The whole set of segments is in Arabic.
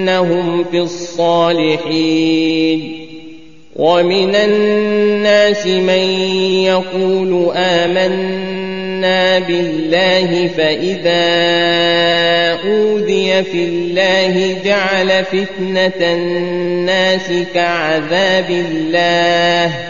لندخلنهم في الصالحين. ومن الناس من يقول آمنا بالله فإذا أوذي في الله جعل فتنة الناس كعذاب الله.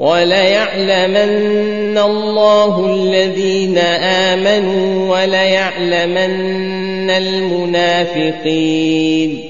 وليعلمن الله الذين آمنوا وليعلمن المنافقين.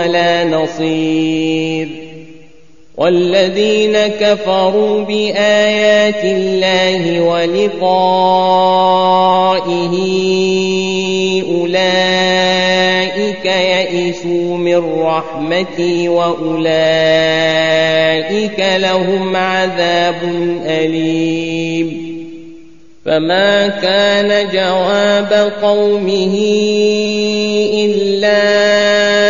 ولا نصير. والذين كفروا بآيات الله ولقائه أولئك يئسوا من رحمتي وأولئك لهم عذاب أليم. فما كان جواب قومه إلا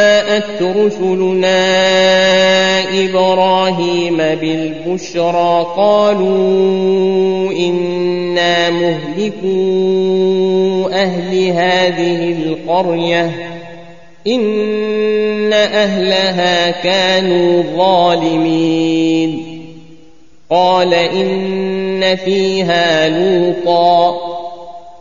جاءت رسلنا إبراهيم بالبشرى قالوا إنا مهلكو أهل هذه القرية إن أهلها كانوا ظالمين. قال إن فيها لوطا.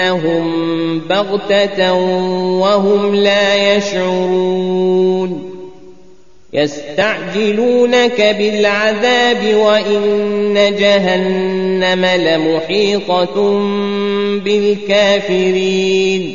وليأتينهم بغتة وهم لا يشعرون يستعجلونك بالعذاب وإن جهنم لمحيطة بالكافرين